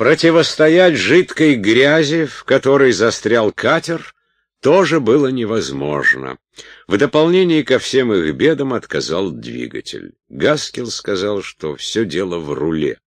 Противостоять жидкой грязи, в которой застрял катер, тоже было невозможно. В дополнение ко всем их бедам отказал двигатель. Гаскел сказал, что все дело в руле.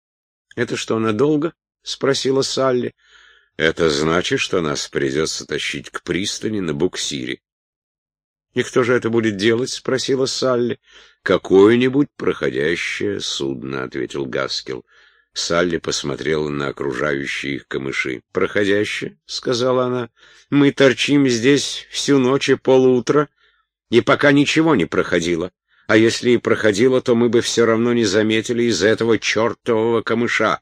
— Это что, надолго? — спросила Салли. — Это значит, что нас придется тащить к пристани на буксире. — И кто же это будет делать? — спросила Салли. — Какое-нибудь проходящее судно, — ответил Гаскел. Салли посмотрела на окружающие их камыши. «Проходяще», — сказала она, — «мы торчим здесь всю ночь и полутра, и пока ничего не проходило. А если и проходило, то мы бы все равно не заметили из-за этого чертового камыша».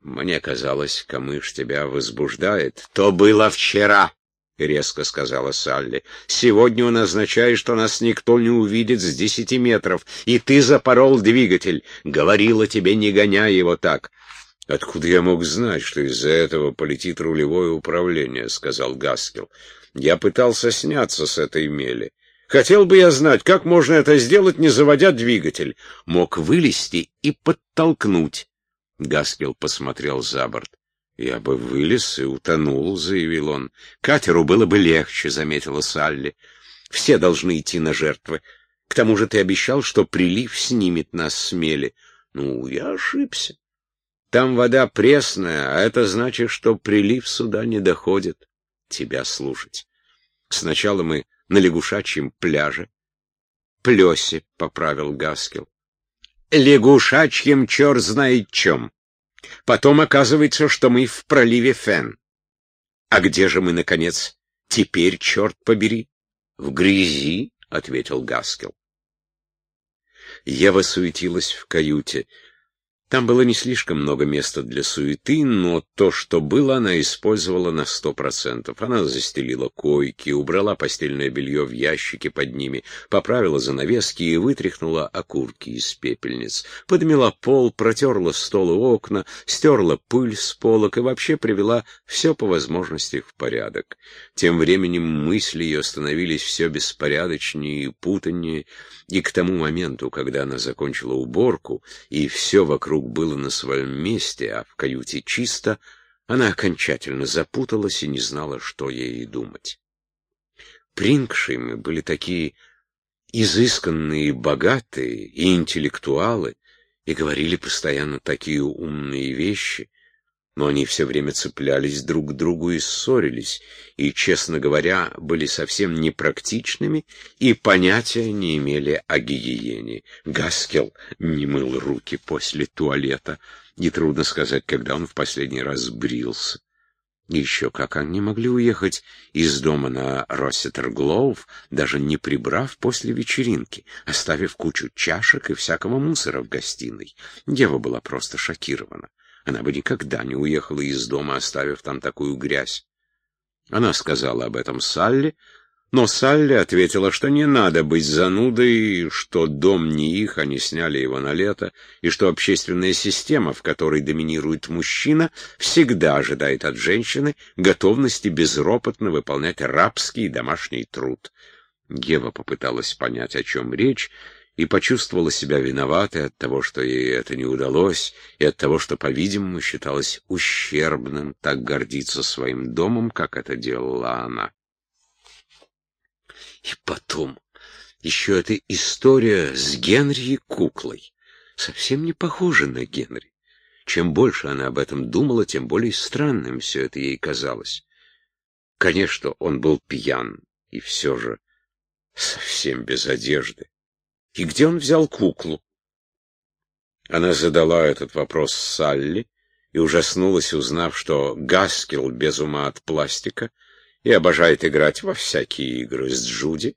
«Мне казалось, камыш тебя возбуждает. То было вчера», — резко сказала Салли. «Сегодня он означает, что нас никто не увидит с десяти метров, и ты запорол двигатель. Говорила тебе, не гоняй его так». «Откуда я мог знать, что из-за этого полетит рулевое управление?» — сказал Гаскел. «Я пытался сняться с этой мели. Хотел бы я знать, как можно это сделать, не заводя двигатель. Мог вылезти и подтолкнуть». Гаскел посмотрел за борт. «Я бы вылез и утонул», — заявил он. «Катеру было бы легче», — заметила Салли. «Все должны идти на жертвы. К тому же ты обещал, что прилив снимет нас с мели». «Ну, я ошибся. Там вода пресная, а это значит, что прилив сюда не доходит. Тебя слушать. Сначала мы на лягушачьем пляже». «Плесе», — поправил Гаскел. «Лягушачьем черт знает чем». Потом оказывается, что мы в проливе Фен. А где же мы, наконец, теперь, черт побери? В грязи, — ответил Гаскел. Ева суетилась в каюте. Там было не слишком много места для суеты, но то, что было, она использовала на сто процентов. Она застелила койки, убрала постельное белье в ящики под ними, поправила занавески и вытряхнула окурки из пепельниц. Подмела пол, протерла стол и окна, стерла пыль с полок и вообще привела все по возможности в порядок. Тем временем мысли ее становились все беспорядочнее и путаннее, и к тому моменту, когда она закончила уборку, и все вокруг вокруг было на своем месте, а в каюте чисто, она окончательно запуталась и не знала, что ей думать. Прингшимы были такие изысканные, богатые и интеллектуалы, и говорили постоянно такие умные вещи, но они все время цеплялись друг к другу и ссорились, и, честно говоря, были совсем непрактичными и понятия не имели о гигиене. Гаскел не мыл руки после туалета, и трудно сказать, когда он в последний раз брился. Еще как они могли уехать из дома на Россетер-Глоув, даже не прибрав после вечеринки, оставив кучу чашек и всякого мусора в гостиной. Дева была просто шокирована. Она бы никогда не уехала из дома, оставив там такую грязь. Она сказала об этом Салли, но Салли ответила, что не надо быть занудой, что дом не их, они сняли его на лето, и что общественная система, в которой доминирует мужчина, всегда ожидает от женщины готовности безропотно выполнять рабский домашний труд. Ева попыталась понять, о чем речь, и почувствовала себя виноватой от того, что ей это не удалось, и от того, что, по-видимому, считалось ущербным так гордиться своим домом, как это делала она. И потом, еще эта история с Генри куклой. Совсем не похожа на Генри. Чем больше она об этом думала, тем более странным все это ей казалось. Конечно, он был пьян, и все же совсем без одежды. И где он взял куклу? Она задала этот вопрос Салли и ужаснулась, узнав, что Гаскел без ума от пластика и обожает играть во всякие игры с Джуди,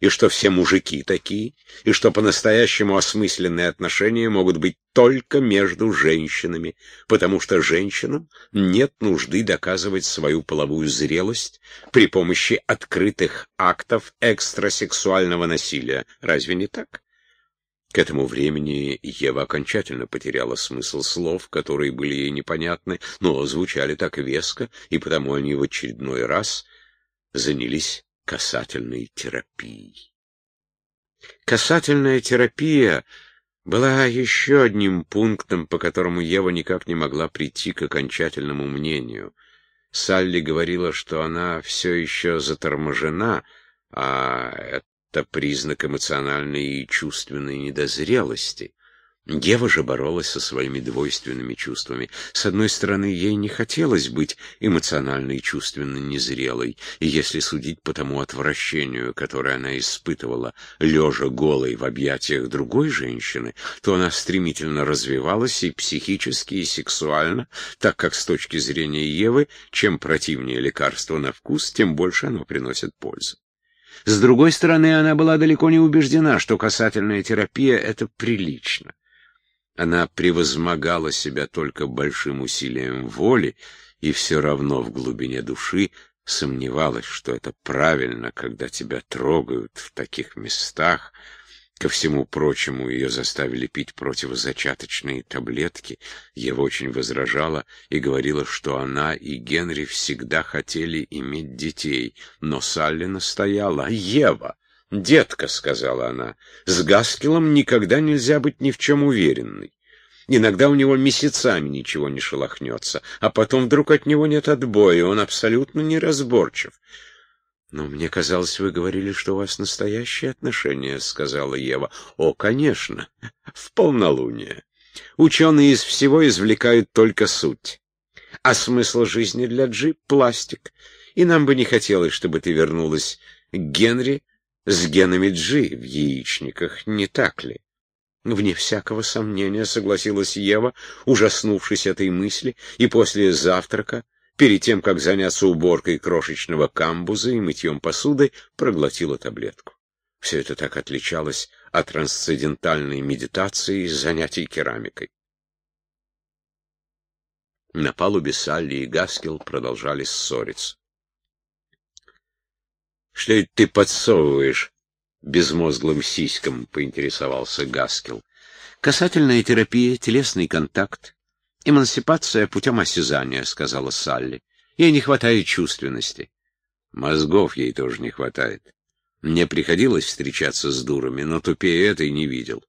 и что все мужики такие, и что по-настоящему осмысленные отношения могут быть только между женщинами, потому что женщинам нет нужды доказывать свою половую зрелость при помощи открытых актов экстрасексуального насилия. Разве не так? К этому времени Ева окончательно потеряла смысл слов, которые были ей непонятны, но звучали так веско, и потому они в очередной раз занялись касательной терапией. Касательная терапия была еще одним пунктом, по которому Ева никак не могла прийти к окончательному мнению. Салли говорила, что она все еще заторможена, а это признак эмоциональной и чувственной недозрелости. Ева же боролась со своими двойственными чувствами. С одной стороны, ей не хотелось быть эмоционально и чувственно незрелой, если судить по тому отвращению, которое она испытывала, лежа голой в объятиях другой женщины, то она стремительно развивалась и психически, и сексуально, так как с точки зрения Евы, чем противнее лекарство на вкус, тем больше оно приносит пользу. С другой стороны, она была далеко не убеждена, что касательная терапия — это прилично. Она превозмогала себя только большим усилием воли и все равно в глубине души сомневалась, что это правильно, когда тебя трогают в таких местах. Ко всему прочему, ее заставили пить противозачаточные таблетки. Ева очень возражала и говорила, что она и Генри всегда хотели иметь детей. Но Салли настояла. «Ева!» «Детка», — сказала она, — «с Гаскелом никогда нельзя быть ни в чем уверенной. Иногда у него месяцами ничего не шелохнется, а потом вдруг от него нет отбоя, он абсолютно неразборчив». «Но мне казалось, вы говорили, что у вас настоящие отношения», — сказала Ева. «О, конечно, в полнолуние. Ученые из всего извлекают только суть. А смысл жизни для Джи — пластик. И нам бы не хотелось, чтобы ты вернулась к Генри с генами Джи в яичниках, не так ли? Вне всякого сомнения согласилась Ева, ужаснувшись этой мысли, и после завтрака, перед тем, как заняться уборкой крошечного камбуза и мытьем посуды, проглотила таблетку. Все это так отличалось от трансцендентальной медитации и занятий керамикой. На палубе Салли и Гаскел продолжали ссориться. «Что это ты подсовываешь?» безмозглым сиськам, поинтересовался Гаскел. Касательная терапия, телесный контакт, эмансипация путем осязания, сказала Салли. Ей не хватает чувственности. Мозгов ей тоже не хватает. Мне приходилось встречаться с дурами, но тупее этой не видел.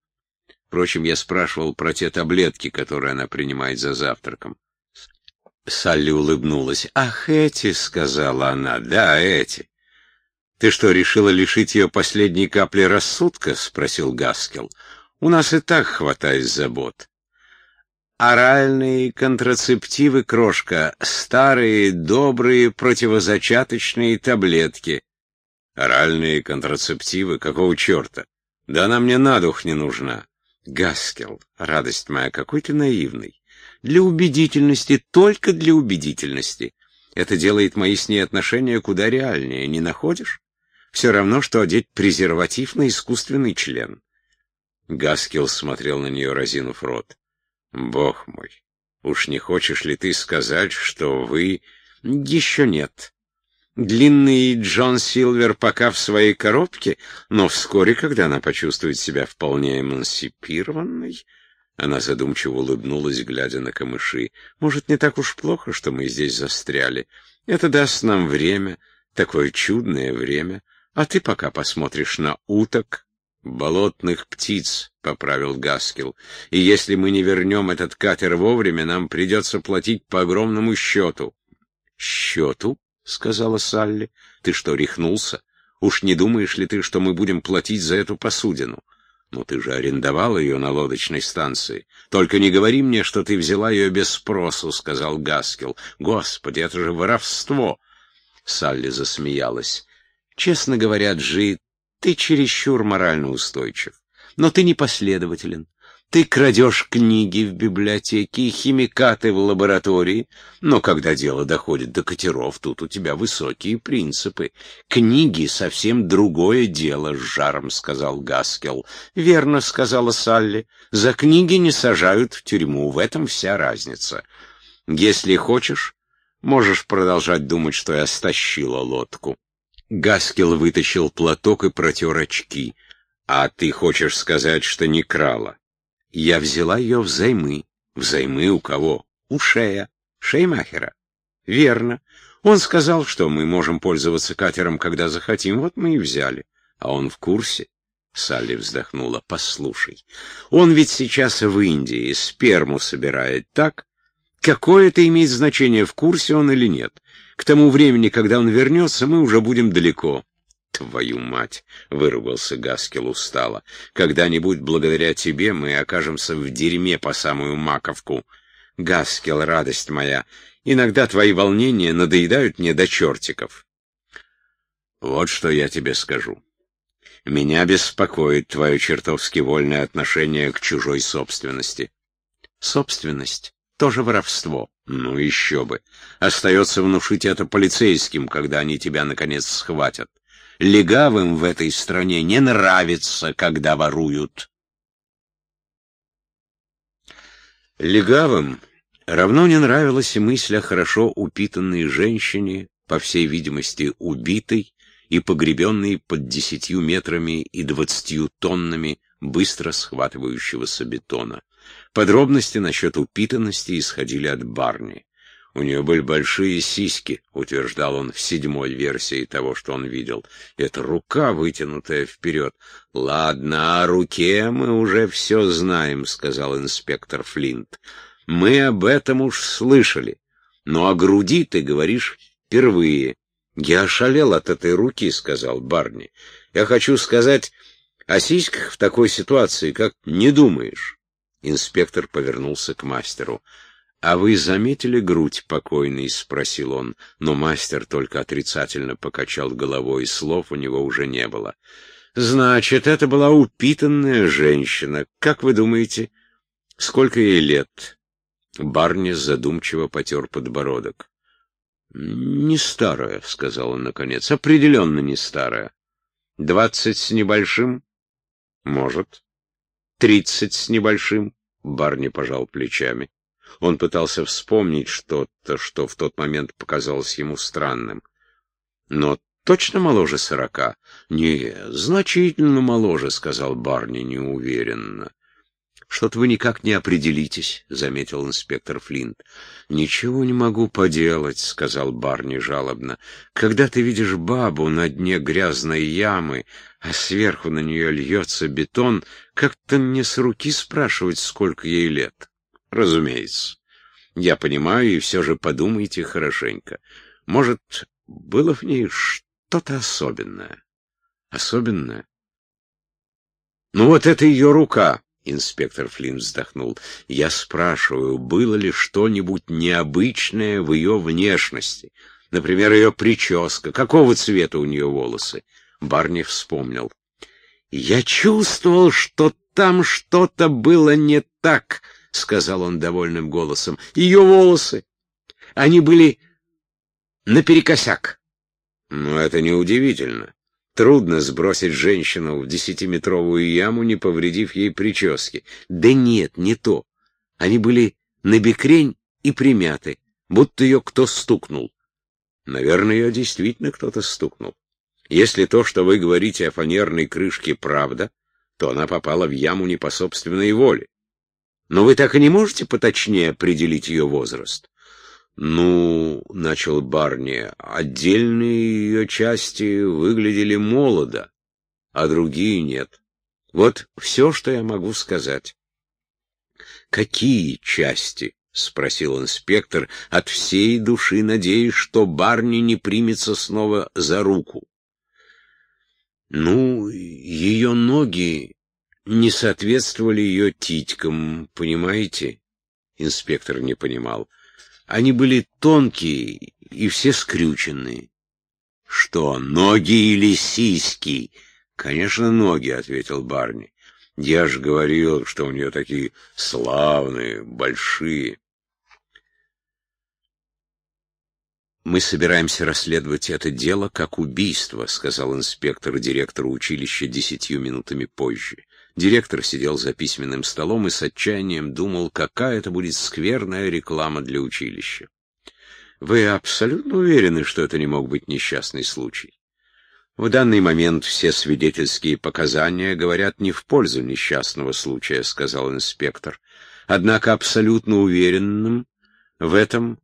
Впрочем, я спрашивал про те таблетки, которые она принимает за завтраком. Салли улыбнулась. «Ах, эти!» — сказала она. «Да, эти. «Ты что, решила лишить ее последней капли рассудка?» — спросил Гаскел. «У нас и так хватает забот». «Оральные контрацептивы, крошка, старые, добрые противозачаточные таблетки». «Оральные контрацептивы? Какого черта? Да она мне на дух не нужна». «Гаскел, радость моя, какой ты наивный. Для убедительности, только для убедительности. Это делает мои с ней отношения куда реальнее, не находишь?» Все равно, что одеть презерватив на искусственный член. Гаскил смотрел на нее, разинув рот. «Бог мой, уж не хочешь ли ты сказать, что вы...» «Еще нет. Длинный Джон Силвер пока в своей коробке, но вскоре, когда она почувствует себя вполне эмансипированной...» Она задумчиво улыбнулась, глядя на камыши. «Может, не так уж плохо, что мы здесь застряли. Это даст нам время, такое чудное время. А ты пока посмотришь на уток, болотных птиц, — поправил Гаскил. И если мы не вернем этот катер вовремя, нам придется платить по огромному счету. — Счету? — сказала Салли. — Ты что, рехнулся? Уж не думаешь ли ты, что мы будем платить за эту посудину? Ну, ты же арендовал ее на лодочной станции. Только не говори мне, что ты взяла ее без спросу, — сказал Гаскил. Господи, это же воровство! Салли засмеялась. Честно говоря, Джи, ты чересчур морально устойчив. Но ты непоследователен. Ты крадешь книги в библиотеке и химикаты в лаборатории, но когда дело доходит до катеров, тут у тебя высокие принципы. Книги — совсем другое дело, — с жаром сказал Гаскел. — Верно, — сказала Салли. — За книги не сажают в тюрьму, в этом вся разница. Если хочешь, можешь продолжать думать, что я стащила лодку. Гаскел вытащил платок и протер очки. «А ты хочешь сказать, что не крала?» «Я взяла ее взаймы». «Взаймы у кого?» «У Шея. Шеймахера». «Верно. Он сказал, что мы можем пользоваться катером, когда захотим, вот мы и взяли. А он в курсе?» Салли вздохнула. «Послушай, он ведь сейчас в Индии, сперму собирает, так? Какое это имеет значение, в курсе он или нет? К тому времени, когда он вернется, мы уже будем далеко». «Твою мать!» — выругался Гаскел устало. «Когда-нибудь благодаря тебе мы окажемся в дерьме по самую маковку. Гаскел, радость моя, иногда твои волнения надоедают мне до чертиков». «Вот что я тебе скажу. Меня беспокоит твое чертовски вольное отношение к чужой собственности. Собственность — тоже воровство. Ну еще бы. Остается внушить это полицейским, когда они тебя, наконец, схватят. Легавым в этой стране не нравится, когда воруют. Легавым равно не нравилась и мысль о хорошо упитанной женщине, по всей видимости, убитой, и погребенный под десятью метрами и двадцатью тоннами быстро схватывающегося бетона. Подробности насчет упитанности исходили от Барни. У нее были большие сиськи, утверждал он в седьмой версии того, что он видел. Это рука, вытянутая вперед. Ладно, о руке мы уже все знаем, сказал инспектор Флинт. Мы об этом уж слышали. Но о груди ты говоришь впервые. «Я ошалел от этой руки», — сказал Барни. «Я хочу сказать о сиськах в такой ситуации, как не думаешь». Инспектор повернулся к мастеру. «А вы заметили грудь покойной?» — спросил он, но мастер только отрицательно покачал головой, и слов у него уже не было. «Значит, это была упитанная женщина. Как вы думаете, сколько ей лет?» Барни задумчиво потер подбородок. «Не старая», — сказал он наконец. «Определенно не старая. Двадцать с небольшим? Может. Тридцать с небольшим?» Барни пожал плечами. Он пытался вспомнить что-то, что в тот момент показалось ему странным. «Но точно моложе сорока?» «Не, значительно моложе», — сказал Барни неуверенно. «Что-то вы никак не определитесь», — заметил инспектор Флинт. «Ничего не могу поделать», — сказал Барни жалобно. «Когда ты видишь бабу на дне грязной ямы, а сверху на нее льется бетон, как-то не с руки спрашивать, сколько ей лет». «Разумеется. Я понимаю, и все же подумайте хорошенько. Может, было в ней что-то особенное?» «Особенное?» «Ну вот это ее рука». Инспектор Флинн вздохнул. «Я спрашиваю, было ли что-нибудь необычное в ее внешности? Например, ее прическа. Какого цвета у нее волосы?» Барни вспомнил. «Я чувствовал, что там что-то было не так», — сказал он довольным голосом. «Ее волосы. Они были наперекосяк». «Ну, это неудивительно. Трудно сбросить женщину в десятиметровую яму, не повредив ей прически. Да нет, не то. Они были набекрень и примяты, будто ее кто стукнул. Наверное, ее действительно кто-то стукнул. Если то, что вы говорите о фанерной крышке, правда, то она попала в яму не по собственной воле. Но вы так и не можете поточнее определить ее возраст. «Ну, — начал Барни, — отдельные ее части выглядели молодо, а другие нет. Вот все, что я могу сказать». «Какие части?» — спросил инспектор, от всей души надеясь, что Барни не примется снова за руку. «Ну, ее ноги не соответствовали ее титькам, понимаете?» Инспектор не понимал. Они были тонкие и все скрюченные. — Что, ноги или сиськи? — Конечно, ноги, — ответил Барни. — Я же говорил, что у нее такие славные, большие. «Мы собираемся расследовать это дело как убийство», — сказал инспектор директору училища десятью минутами позже. Директор сидел за письменным столом и с отчаянием думал, какая это будет скверная реклама для училища. Вы абсолютно уверены, что это не мог быть несчастный случай? В данный момент все свидетельские показания говорят не в пользу несчастного случая, сказал инспектор. Однако абсолютно уверенным в этом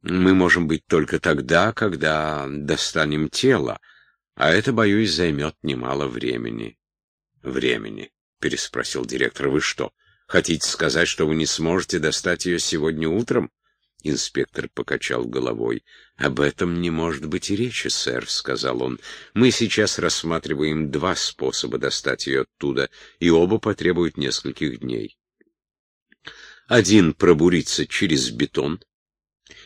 мы можем быть только тогда, когда достанем тело, а это, боюсь, займет немало времени. времени? Переспросил директор. Вы что, хотите сказать, что вы не сможете достать ее сегодня утром? Инспектор покачал головой. «Об этом не может быть и речи, сэр», — сказал он. «Мы сейчас рассматриваем два способа достать ее оттуда, и оба потребуют нескольких дней. Один — пробуриться через бетон,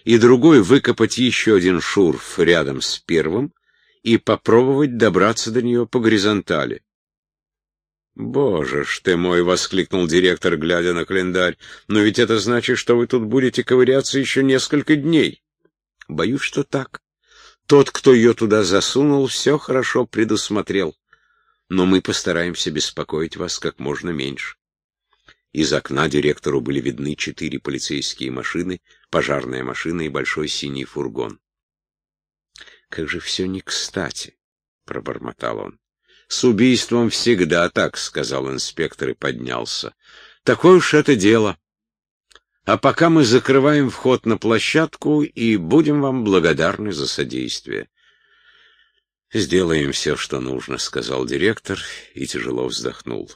и другой — выкопать еще один шурф рядом с первым и попробовать добраться до нее по горизонтали. «Боже ж ты мой!» — воскликнул директор, глядя на календарь. «Но ведь это значит, что вы тут будете ковыряться еще несколько дней». «Боюсь, что так. Тот, кто ее туда засунул, все хорошо предусмотрел. Но мы постараемся беспокоить вас как можно меньше». Из окна директору были видны четыре полицейские машины, пожарная машина и большой синий фургон. «Как же все не кстати!» — пробормотал он. «С убийством всегда так», — сказал инспектор и поднялся. «Такое уж это дело. А пока мы закрываем вход на площадку и будем вам благодарны за содействие». «Сделаем все, что нужно», — сказал директор и тяжело вздохнул.